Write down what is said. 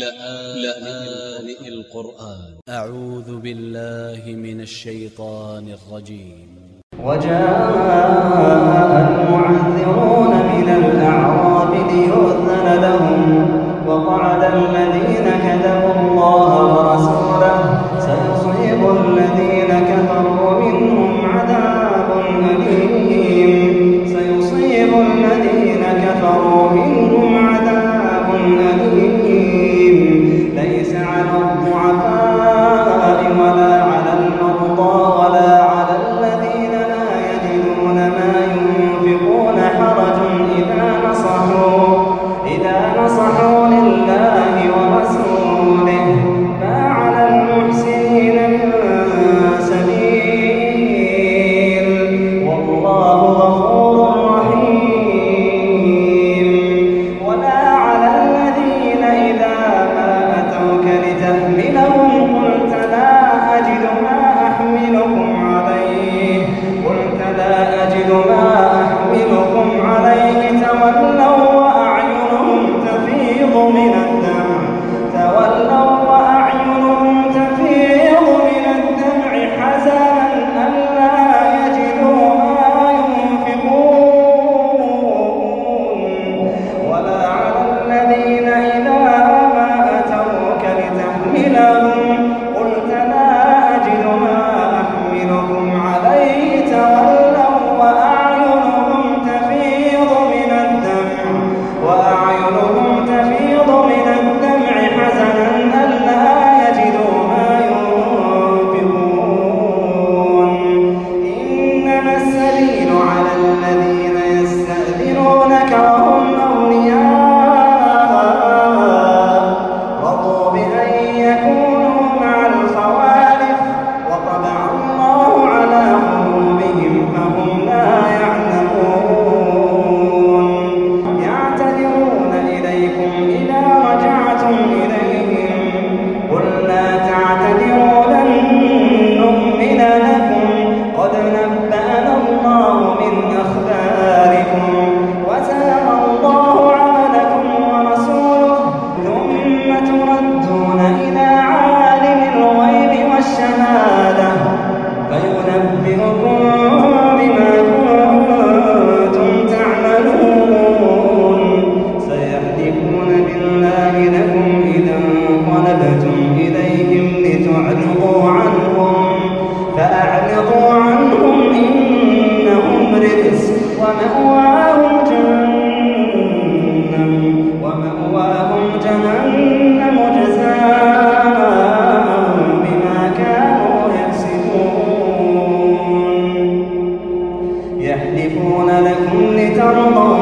لآن القرآن. أ ع و ذ ب ا ل ل ه من ا ل ش ي ط ا ن ا ل ج ي م و ج ا ء ا ل م ع ذ ر و ن من ا ل أ ع ر ا ب لكم إذا انقلبتم إليهم لتعرضوا عنهم فأعرضوا عنهم إنهم رئس ومأواهم جهنم مجزاء بما كانوا يكسبون. يحلفون لكم لترضوا